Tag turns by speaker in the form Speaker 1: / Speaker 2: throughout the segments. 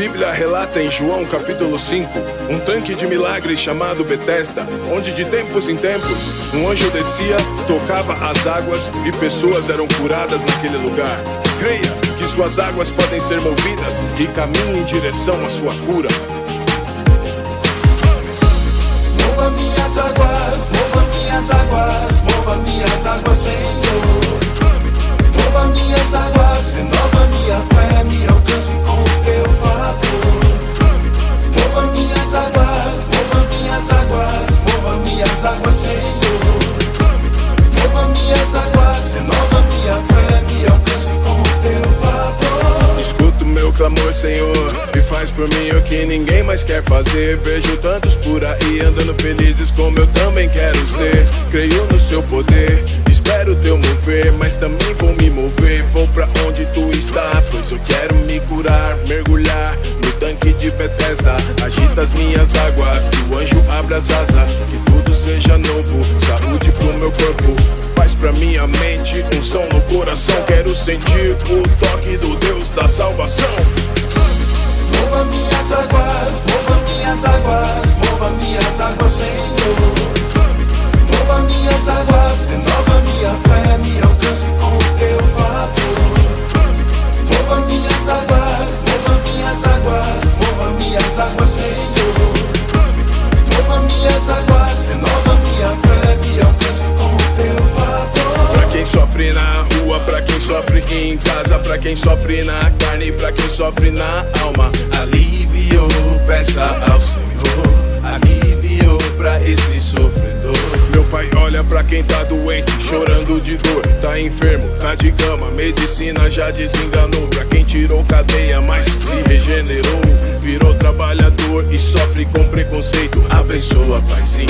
Speaker 1: Bíblia relata em João capítulo 5 um tanque de milagres chamado Betesda, onde de tempos em tempos um anjo descia, tocava as águas e pessoas eram curadas naquele lugar. Creia que suas águas podem ser movidas e caminhe em direção à sua cura. Escuta o meu clamor, Senhor, e faz por mim o que ninguém mais quer fazer. Vejo tantos por aí andando felizes como eu também quero ser. Creio no seu poder, espero teu mover, mas também vou me mover. Vou pra onde tu está, pois eu quero me curar, mergulhar no tanque de Bethesda. Agita as minhas águas, que o anjo abra as asas, que tudo seja novo, saúde pro meu corpo. Paz pra minha mente, um som no coração. Quero sentir o toque do Deus da salvação. Em casa, pra quem sofre na carne, pra quem sofre na alma. Alívio, peça ao Senhor. Alívio pra esse sofredor. Meu pai olha pra quem tá doente, chorando de dor. Tá enfermo, tá de cama, medicina já desenganou. Pra quem tirou cadeia, mas se regenerou. Virou trabalhador e sofre com preconceito. Abençoa, paizinho,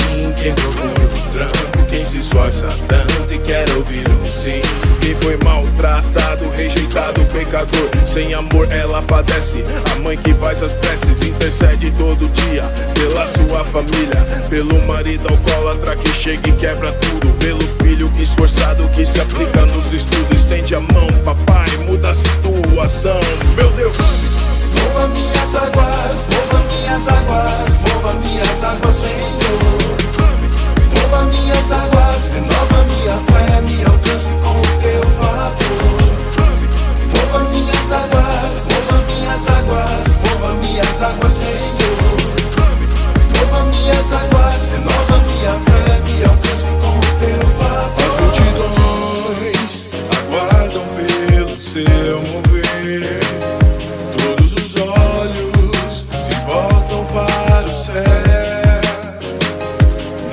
Speaker 1: foi maltratado, rejeitado, pecador. Sem amor ela padece. A mãe que faz as preces intercede todo dia pela sua família. Pelo marido alcoólatra que chega e quebra tudo. Pelo filho esforçado que se aplica nos estudos. seu mover. Todos os olhos se voltam para o céu,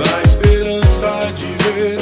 Speaker 1: na esperança de ver.